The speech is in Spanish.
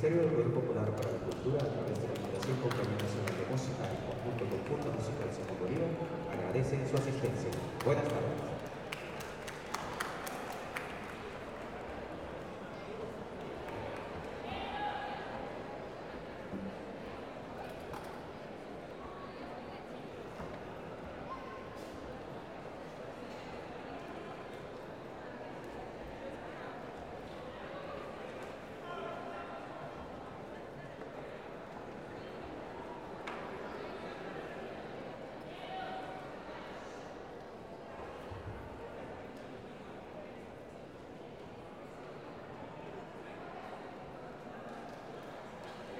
Ministerio del Poder Popular para la Cultura, a través de la Fundación Compañía Nacional de Música y Conjunto Conjunto Musical Simón Bolívar, agradecen su asistencia. Buenas tardes.